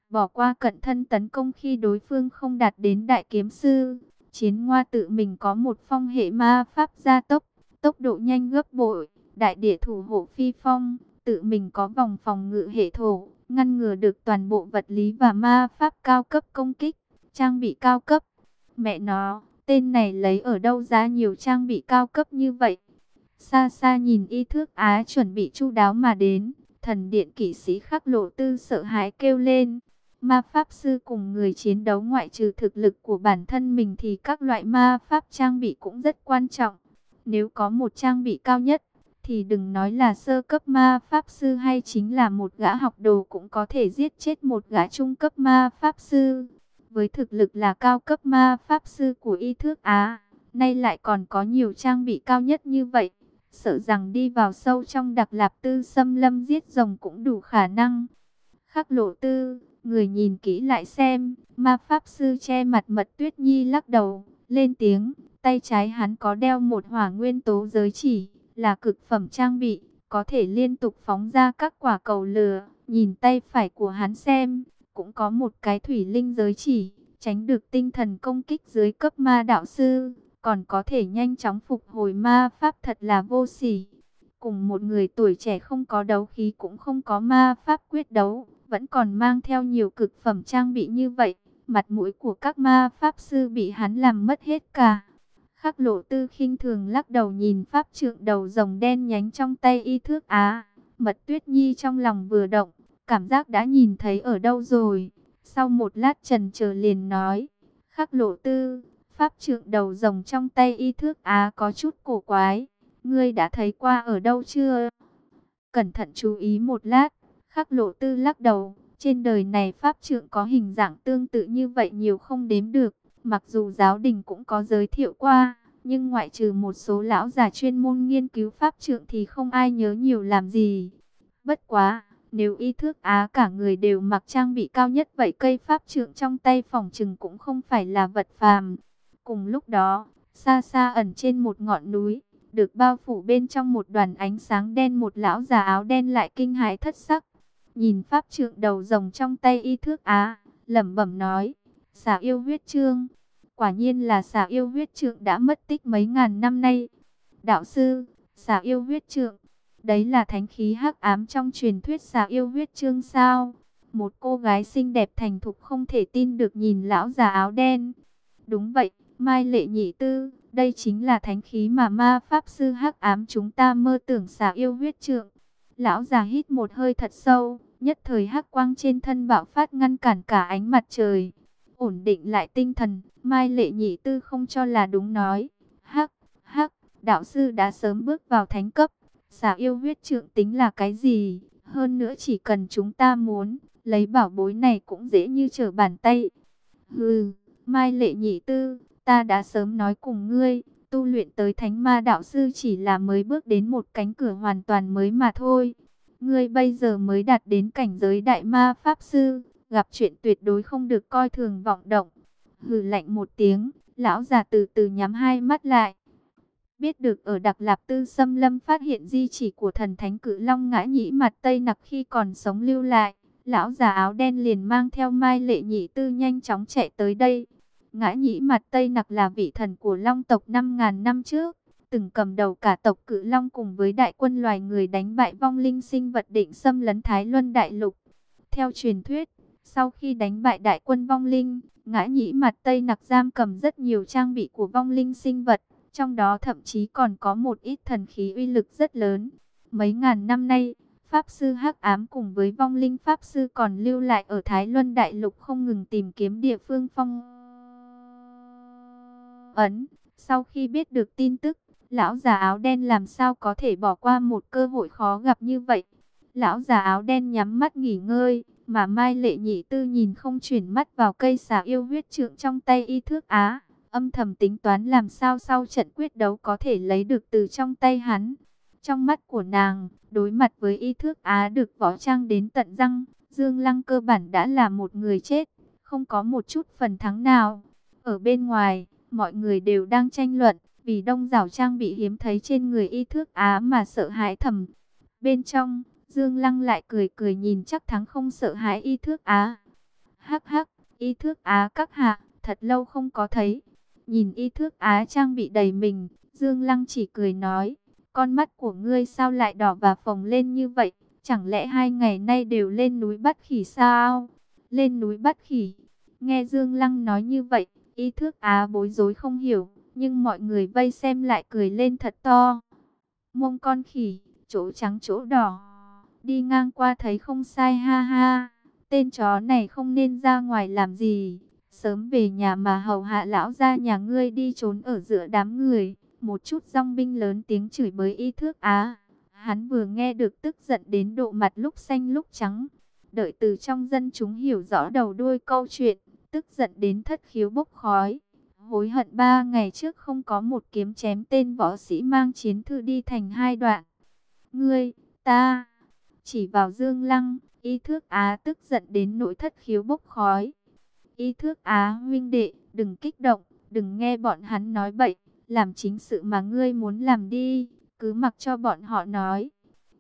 Bỏ qua cận thân tấn công khi đối phương không đạt đến đại kiếm sư. Chiến ngoa tự mình có một phong hệ ma pháp gia tốc, tốc độ nhanh gấp bội, đại địa thủ hộ phi phong, tự mình có vòng phòng ngự hệ thổ, ngăn ngừa được toàn bộ vật lý và ma pháp cao cấp công kích, trang bị cao cấp. Mẹ nó, tên này lấy ở đâu ra nhiều trang bị cao cấp như vậy? Xa xa nhìn y thước Á chuẩn bị chu đáo mà đến, thần điện kỵ sĩ khắc lộ tư sợ hãi kêu lên. Ma pháp sư cùng người chiến đấu ngoại trừ thực lực của bản thân mình thì các loại ma pháp trang bị cũng rất quan trọng. Nếu có một trang bị cao nhất, thì đừng nói là sơ cấp ma pháp sư hay chính là một gã học đồ cũng có thể giết chết một gã trung cấp ma pháp sư. Với thực lực là cao cấp ma pháp sư của y thước Á, nay lại còn có nhiều trang bị cao nhất như vậy. Sợ rằng đi vào sâu trong đặc lạp tư xâm lâm giết rồng cũng đủ khả năng. Khắc lộ tư, người nhìn kỹ lại xem, ma pháp sư che mặt mật tuyết nhi lắc đầu, lên tiếng, tay trái hắn có đeo một hỏa nguyên tố giới chỉ là cực phẩm trang bị, có thể liên tục phóng ra các quả cầu lửa. Nhìn tay phải của hắn xem, cũng có một cái thủy linh giới chỉ, tránh được tinh thần công kích dưới cấp ma đạo sư, còn có thể nhanh chóng phục hồi ma pháp thật là vô sỉ. Cùng một người tuổi trẻ không có đấu khí cũng không có ma pháp quyết đấu, vẫn còn mang theo nhiều cực phẩm trang bị như vậy, mặt mũi của các ma pháp sư bị hắn làm mất hết cả. Khắc lộ tư khinh thường lắc đầu nhìn pháp trượng đầu rồng đen nhánh trong tay y thước á. Mật tuyết nhi trong lòng vừa động, cảm giác đã nhìn thấy ở đâu rồi. Sau một lát trần chờ liền nói, khắc lộ tư, pháp trượng đầu rồng trong tay y thước á có chút cổ quái. Ngươi đã thấy qua ở đâu chưa? Cẩn thận chú ý một lát, khắc lộ tư lắc đầu. Trên đời này pháp trượng có hình dạng tương tự như vậy nhiều không đếm được. Mặc dù giáo đình cũng có giới thiệu qua, nhưng ngoại trừ một số lão già chuyên môn nghiên cứu pháp trượng thì không ai nhớ nhiều làm gì. Bất quá, nếu y thước Á cả người đều mặc trang bị cao nhất vậy cây pháp trượng trong tay phòng trừng cũng không phải là vật phàm. Cùng lúc đó, xa xa ẩn trên một ngọn núi, được bao phủ bên trong một đoàn ánh sáng đen một lão già áo đen lại kinh hãi thất sắc. Nhìn pháp trượng đầu rồng trong tay y thước Á, lẩm bẩm nói, xà yêu huyết trương. Quả nhiên là xà yêu huyết trượng đã mất tích mấy ngàn năm nay. Đạo sư, Xà yêu huyết trượng. Đấy là thánh khí hắc ám trong truyền thuyết xà yêu huyết trương sao? Một cô gái xinh đẹp thành thục không thể tin được nhìn lão già áo đen. Đúng vậy, Mai Lệ Nhị Tư, đây chính là thánh khí mà ma pháp sư hắc ám chúng ta mơ tưởng xà yêu huyết trượng. Lão già hít một hơi thật sâu, nhất thời hắc quang trên thân bạo phát ngăn cản cả ánh mặt trời. Ổn định lại tinh thần, Mai Lệ Nhị Tư không cho là đúng nói. Hắc, hắc, đạo sư đã sớm bước vào thánh cấp. Xả yêu huyết trượng tính là cái gì? Hơn nữa chỉ cần chúng ta muốn, lấy bảo bối này cũng dễ như trở bàn tay. Hừ, Mai Lệ Nhị Tư, ta đã sớm nói cùng ngươi, tu luyện tới thánh ma đạo sư chỉ là mới bước đến một cánh cửa hoàn toàn mới mà thôi. Ngươi bây giờ mới đạt đến cảnh giới đại ma pháp sư, gặp chuyện tuyệt đối không được coi thường vọng động. Hừ lạnh một tiếng, lão già từ từ nhắm hai mắt lại. Biết được ở Đặc Lạp Tư Xâm Lâm phát hiện di chỉ của thần thánh cử long ngã nhĩ mặt Tây Nặc khi còn sống lưu lại. Lão già áo đen liền mang theo Mai Lệ Nhị Tư nhanh chóng chạy tới đây. Ngã nhĩ mặt Tây Nặc là vị thần của Long tộc 5.000 năm trước, từng cầm đầu cả tộc cự Long cùng với đại quân loài người đánh bại vong linh sinh vật định xâm lấn Thái Luân Đại Lục. Theo truyền thuyết, sau khi đánh bại đại quân vong linh, ngã nhĩ mặt Tây Nặc giam cầm rất nhiều trang bị của vong linh sinh vật, trong đó thậm chí còn có một ít thần khí uy lực rất lớn. Mấy ngàn năm nay, Pháp sư Hắc Ám cùng với vong linh Pháp sư còn lưu lại ở Thái Luân Đại Lục không ngừng tìm kiếm địa phương phong ấn. Sau khi biết được tin tức, lão già áo đen làm sao có thể bỏ qua một cơ hội khó gặp như vậy. Lão già áo đen nhắm mắt nghỉ ngơi, mà Mai Lệ Nhị Tư nhìn không chuyển mắt vào cây xà yêu huyết trượng trong tay y thước á. Âm thầm tính toán làm sao sau trận quyết đấu có thể lấy được từ trong tay hắn. Trong mắt của nàng, đối mặt với y thước á được võ trang đến tận răng, Dương Lăng cơ bản đã là một người chết, không có một chút phần thắng nào. Ở bên ngoài, mọi người đều đang tranh luận, vì đông rảo trang bị hiếm thấy trên người y thước á mà sợ hãi thầm. Bên trong, Dương Lăng lại cười cười nhìn chắc thắng không sợ hãi y thước á. Hắc hắc, y thước á các hạ, thật lâu không có thấy. Nhìn y thước á trang bị đầy mình, Dương Lăng chỉ cười nói, con mắt của ngươi sao lại đỏ và phồng lên như vậy? Chẳng lẽ hai ngày nay đều lên núi bắt khỉ sao? Lên núi bắt khỉ. Nghe Dương Lăng nói như vậy, Y thước á bối rối không hiểu, nhưng mọi người vây xem lại cười lên thật to. Mông con khỉ, chỗ trắng chỗ đỏ, đi ngang qua thấy không sai ha ha. Tên chó này không nên ra ngoài làm gì, sớm về nhà mà hầu hạ lão ra nhà ngươi đi trốn ở giữa đám người. Một chút rong binh lớn tiếng chửi bới y thước á. Hắn vừa nghe được tức giận đến độ mặt lúc xanh lúc trắng. Đợi từ trong dân chúng hiểu rõ đầu đuôi câu chuyện tức giận đến thất khiếu bốc khói. Hối hận ba ngày trước không có một kiếm chém tên võ sĩ mang chiến thư đi thành hai đoạn. Ngươi, ta, chỉ vào Dương Lăng, y thước á tức giận đến nỗi thất khiếu bốc khói. Y thước á huynh đệ, đừng kích động, đừng nghe bọn hắn nói bậy, làm chính sự mà ngươi muốn làm đi, cứ mặc cho bọn họ nói.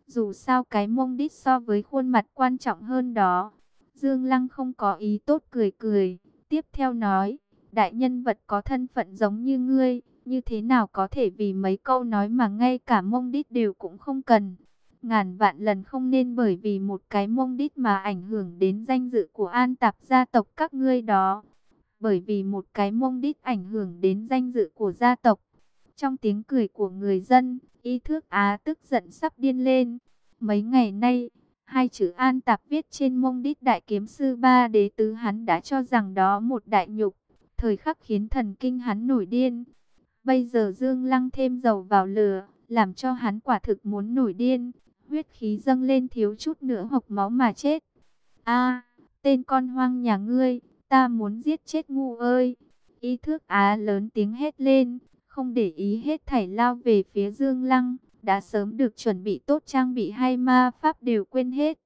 Dù sao cái mông đít so với khuôn mặt quan trọng hơn đó. Dương Lăng không có ý tốt cười cười, tiếp theo nói, đại nhân vật có thân phận giống như ngươi, như thế nào có thể vì mấy câu nói mà ngay cả mông đít đều cũng không cần. Ngàn vạn lần không nên bởi vì một cái mông đít mà ảnh hưởng đến danh dự của an tạp gia tộc các ngươi đó. Bởi vì một cái mông đít ảnh hưởng đến danh dự của gia tộc. Trong tiếng cười của người dân, y thước á tức giận sắp điên lên. Mấy ngày nay, Hai chữ an tạp viết trên mông đít đại kiếm sư ba đế tứ hắn đã cho rằng đó một đại nhục. Thời khắc khiến thần kinh hắn nổi điên. Bây giờ Dương Lăng thêm dầu vào lửa, làm cho hắn quả thực muốn nổi điên. Huyết khí dâng lên thiếu chút nữa hộc máu mà chết. a tên con hoang nhà ngươi, ta muốn giết chết ngu ơi. Y thước á lớn tiếng hét lên, không để ý hết thảy lao về phía Dương Lăng đã sớm được chuẩn bị tốt trang bị hay ma pháp đều quên hết.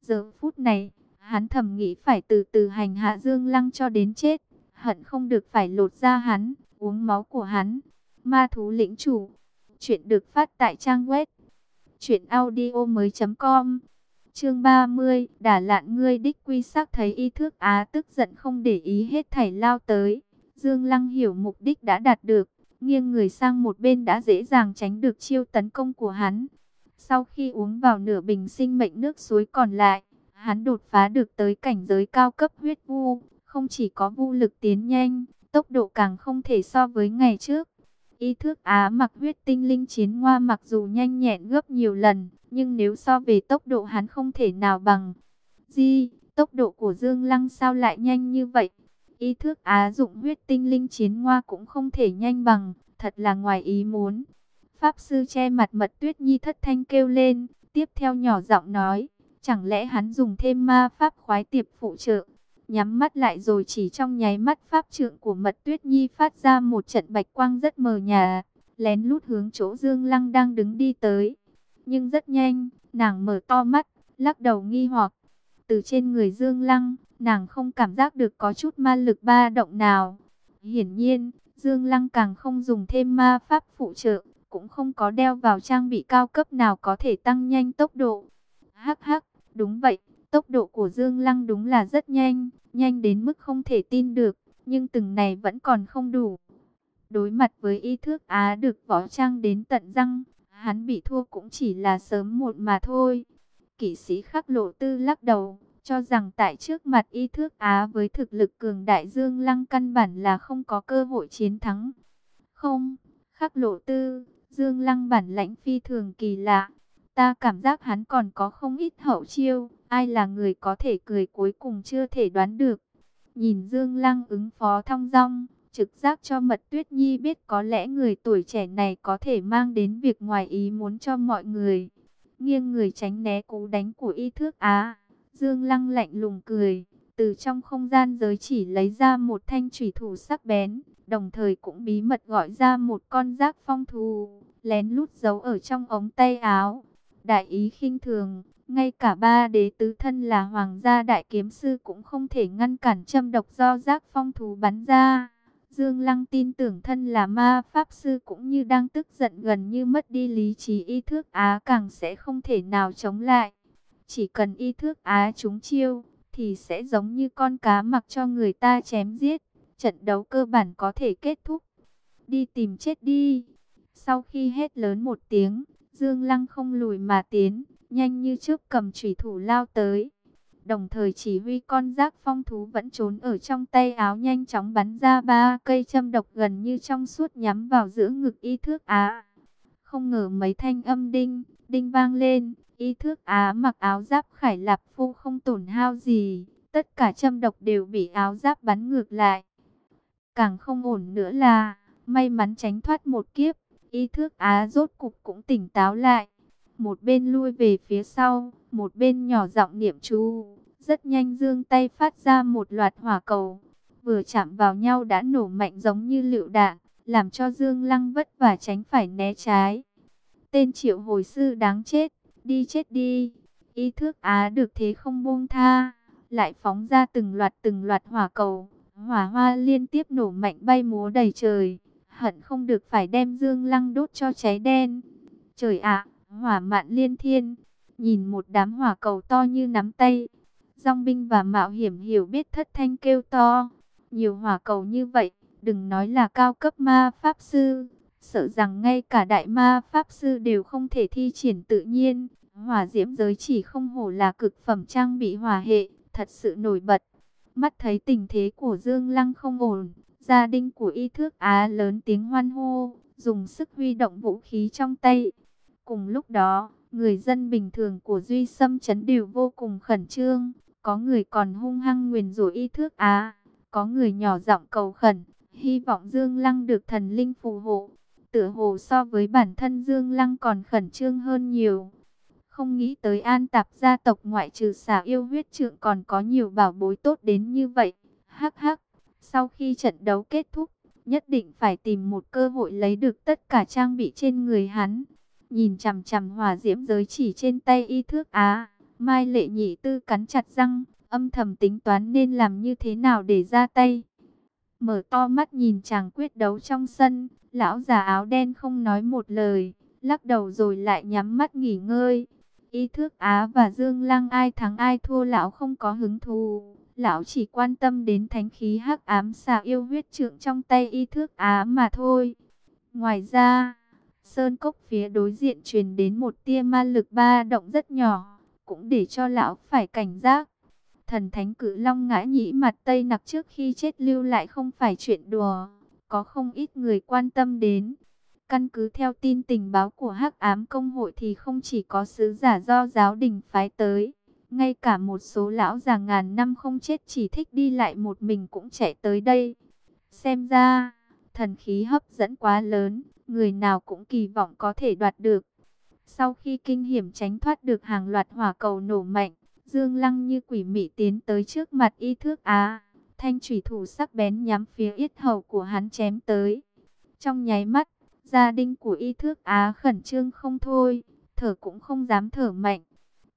Giờ phút này, hắn thầm nghĩ phải từ từ hành hạ Dương Lăng cho đến chết, hận không được phải lột ra hắn, uống máu của hắn. Ma thú lĩnh chủ, chuyện được phát tại trang web truyệnaudiomoi.com. Chương 30, Đả Lạn ngươi đích quy sắc thấy y thước á tức giận không để ý hết thảy lao tới. Dương Lăng hiểu mục đích đã đạt được, nghiêng người sang một bên đã dễ dàng tránh được chiêu tấn công của hắn. Sau khi uống vào nửa bình sinh mệnh nước suối còn lại, hắn đột phá được tới cảnh giới cao cấp huyết vu, không chỉ có vu lực tiến nhanh, tốc độ càng không thể so với ngày trước. Y thước Á mặc huyết tinh linh chiến hoa mặc dù nhanh nhẹn gấp nhiều lần, nhưng nếu so về tốc độ hắn không thể nào bằng. Di, tốc độ của Dương Lăng sao lại nhanh như vậy? Y thước Á dụng huyết tinh linh chiến hoa cũng không thể nhanh bằng, thật là ngoài ý muốn. Pháp sư che mặt mật tuyết nhi thất thanh kêu lên, tiếp theo nhỏ giọng nói, chẳng lẽ hắn dùng thêm ma pháp khoái tiệp phụ trợ? Nhắm mắt lại rồi chỉ trong nháy mắt pháp trượng của mật tuyết nhi phát ra một trận bạch quang rất mờ nhà, lén lút hướng chỗ Dương Lăng đang đứng đi tới. Nhưng rất nhanh, nàng mở to mắt, lắc đầu nghi hoặc. Từ trên người Dương Lăng, nàng không cảm giác được có chút ma lực ba động nào. Hiển nhiên, Dương Lăng càng không dùng thêm ma pháp phụ trợ, cũng không có đeo vào trang bị cao cấp nào có thể tăng nhanh tốc độ. Hắc hắc, đúng vậy, tốc độ của Dương Lăng đúng là rất nhanh, nhanh đến mức không thể tin được, nhưng từng này vẫn còn không đủ. Đối mặt với y thước Á được võ trang đến tận răng, hắn bị thua cũng chỉ là sớm một mà thôi. Kỷ sĩ khắc lộ tư lắc đầu, cho rằng tại trước mặt y thước Á với thực lực cường đại Dương Lăng căn bản là không có cơ hội chiến thắng. Không, khắc lộ tư, Dương Lăng bản lãnh phi thường kỳ lạ. Ta cảm giác hắn còn có không ít hậu chiêu, ai là người có thể cười cuối cùng chưa thể đoán được. Nhìn Dương Lăng ứng phó thong dong, trực giác cho Mật Tuyết Nhi biết có lẽ người tuổi trẻ này có thể mang đến việc ngoài ý muốn cho mọi người. Nghiêng người tránh né cú đánh của y thước Á, Dương Lăng lạnh lùng cười, từ trong không gian giới chỉ lấy ra một thanh thủy thủ sắc bén, đồng thời cũng bí mật gọi ra một con giác phong thù, lén lút giấu ở trong ống tay áo. Đại ý khinh thường, ngay cả ba đế tứ thân là hoàng gia đại kiếm sư cũng không thể ngăn cản châm độc do giác phong thú bắn ra. Dương Lăng tin tưởng thân là ma pháp sư cũng như đang tức giận gần như mất đi lý trí y thước Á càng sẽ không thể nào chống lại. Chỉ cần y thước Á trúng chiêu thì sẽ giống như con cá mặc cho người ta chém giết. Trận đấu cơ bản có thể kết thúc. Đi tìm chết đi. Sau khi hét lớn một tiếng, Dương Lăng không lùi mà tiến, nhanh như trước cầm chủy thủ lao tới. Đồng thời chỉ huy con giác phong thú vẫn trốn ở trong tay áo nhanh chóng bắn ra ba cây châm độc gần như trong suốt nhắm vào giữa ngực y thước á. Không ngờ mấy thanh âm đinh, đinh vang lên, y thước á mặc áo giáp khải lạp phu không tổn hao gì. Tất cả châm độc đều bị áo giáp bắn ngược lại. Càng không ổn nữa là, may mắn tránh thoát một kiếp, y thước á rốt cục cũng tỉnh táo lại một bên lui về phía sau, một bên nhỏ giọng niệm chú. Rất nhanh dương tay phát ra một loạt hỏa cầu, vừa chạm vào nhau đã nổ mạnh giống như lựu đạn, làm cho Dương Lăng vất vả tránh phải né trái. Tên triệu hồi sư đáng chết, đi chết đi. Y thước Á được thế không buông tha, lại phóng ra từng loạt từng loạt hỏa cầu, hỏa hoa liên tiếp nổ mạnh bay múa đầy trời, hận không được phải đem Dương Lăng đốt cho cháy đen. Trời ạ! Hỏa mạn liên thiên, nhìn một đám hỏa cầu to như nắm tay. Dòng binh và mạo hiểm hiểu biết thất thanh kêu to. Nhiều hỏa cầu như vậy, đừng nói là cao cấp ma pháp sư. Sợ rằng ngay cả đại ma pháp sư đều không thể thi triển tự nhiên. Hỏa diễm giới chỉ không hổ là cực phẩm trang bị hỏa hệ, thật sự nổi bật. Mắt thấy tình thế của Dương Lăng không ổn, gia đình của y thước Á lớn tiếng hoan hô, dùng sức huy động vũ khí trong tay, Cùng lúc đó, người dân bình thường của Duy Sâm Trấn đều vô cùng khẩn trương. Có người còn hung hăng nguyền rủa y thước á. À, có người nhỏ giọng cầu khẩn, hy vọng Dương Lăng được thần linh phù hộ. Tựa hồ so với bản thân Dương Lăng còn khẩn trương hơn nhiều. Không nghĩ tới an tạp gia tộc ngoại trừ xả yêu huyết trượng còn có nhiều bảo bối tốt đến như vậy. Hắc hắc, sau khi trận đấu kết thúc, nhất định phải tìm một cơ hội lấy được tất cả trang bị trên người hắn nhìn chằm chằm hỏa diễm giới chỉ trên tay y thước á. Mai lệ nhị tư cắn chặt răng, âm thầm tính toán nên làm như thế nào để ra tay. Mở to mắt nhìn chàng quyết đấu trong sân, lão già áo đen không nói một lời, lắc đầu rồi lại nhắm mắt nghỉ ngơi. Y thước Á và Dương Lăng ai thắng ai thua lão không có hứng thú. Lão chỉ quan tâm đến thánh khí hắc ám xà yêu huyết trượng trong tay y thước Á mà thôi. Ngoài ra, sơn cốc phía đối diện truyền đến một tia ma lực ba động rất nhỏ, cũng để cho lão phải cảnh giác. Thần thánh cử long ngã nhĩ mặt Tây nặc trước khi chết lưu lại không phải chuyện đùa, có không ít người quan tâm đến. Căn cứ theo tin tình báo của Hắc Ám Công hội thì không chỉ có sứ giả do giáo đình phái tới, ngay cả một số lão già ngàn năm không chết chỉ thích đi lại một mình cũng chạy tới đây. Xem ra, thần khí hấp dẫn quá lớn, người nào cũng kỳ vọng có thể đoạt được. Sau khi kinh hiểm tránh thoát được hàng loạt hỏa cầu nổ mạnh, Dương Lăng như quỷ mị tiến tới trước mặt y thước á. Thanh thủy thủ sắc bén nhắm phía yết hầu của hắn chém tới. Trong nháy mắt, gia đình của y thước á khẩn trương không thôi, thở cũng không dám thở mạnh.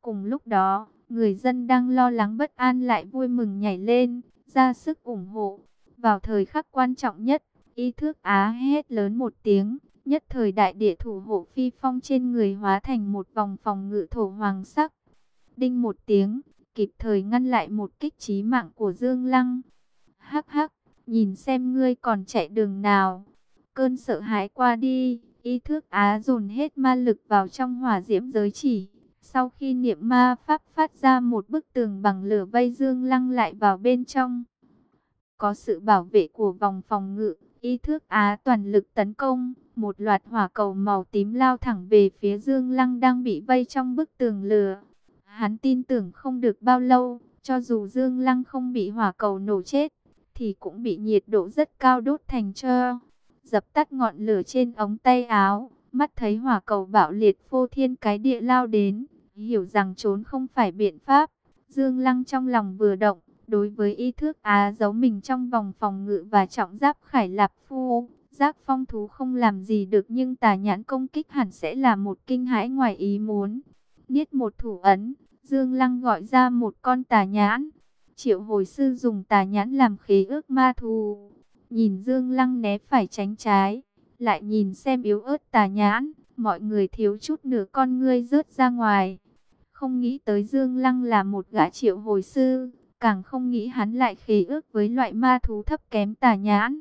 Cùng lúc đó, người dân đang lo lắng bất an lại vui mừng nhảy lên, ra sức ủng hộ. Vào thời khắc quan trọng nhất, y thước á hét lớn một tiếng, nhất thời đại địa thủ hộ phi phong trên người hóa thành một vòng phòng ngự thổ hoàng sắc. Đinh một tiếng, kịp thời ngăn lại một kích trí mạng của Dương Lăng. Hắc hắc, nhìn xem ngươi còn chạy đường nào. Cơn sợ hãi qua đi, y thước á dồn hết ma lực vào trong hỏa diễm giới chỉ. Sau khi niệm ma pháp phát ra một bức tường bằng lửa vây Dương Lăng lại vào bên trong. Có sự bảo vệ của vòng phòng ngự, y thước á toàn lực tấn công. Một loạt hỏa cầu màu tím lao thẳng về phía Dương Lăng đang bị vây trong bức tường lửa. Hắn tin tưởng không được bao lâu, cho dù Dương Lăng không bị hỏa cầu nổ chết, thì cũng bị nhiệt độ rất cao đốt thành cho. Dập tắt ngọn lửa trên ống tay áo, mắt thấy hỏa cầu bạo liệt phô thiên cái địa lao đến, hiểu rằng trốn không phải biện pháp. Dương Lăng trong lòng vừa động, đối với y thước á giấu mình trong vòng phòng ngự và trọng giáp khải lạp phu. Giác phong thú không làm gì được nhưng tà nhãn công kích hẳn sẽ là một kinh hãi ngoài ý muốn. Niết một thủ ấn, Dương Lăng gọi ra một con tà nhãn. Triệu hồi sư dùng tà nhãn làm khí ước ma thù. Nhìn Dương Lăng né phải tránh trái, lại nhìn xem yếu ớt tà nhãn, mọi người thiếu chút nửa con ngươi rớt ra ngoài. Không nghĩ tới Dương Lăng là một gã triệu hồi sư, càng không nghĩ hắn lại khế ước với loại ma thú thấp kém tà nhãn.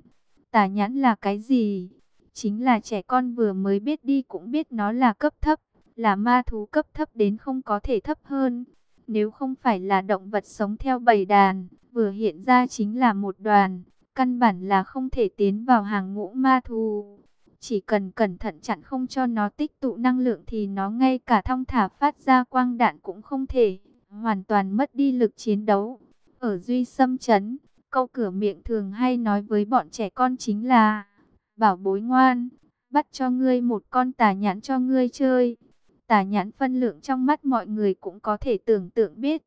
Tà nhãn là cái gì? Chính là trẻ con vừa mới biết đi cũng biết nó là cấp thấp, là ma thú cấp thấp đến không có thể thấp hơn. Nếu không phải là động vật sống theo bầy đàn, vừa hiện ra chính là một đoàn, căn bản là không thể tiến vào hàng ngũ ma thú. Chỉ cần cẩn thận chặn không cho nó tích tụ năng lượng thì nó ngay cả thong thả phát ra quang đạn cũng không thể, hoàn toàn mất đi lực chiến đấu. Ở Duy Sâm Trấn, câu cửa miệng thường hay nói với bọn trẻ con chính là Bảo bối ngoan, bắt cho ngươi một con tà nhãn cho ngươi chơi. Tà nhãn phân lượng trong mắt mọi người cũng có thể tưởng tượng biết.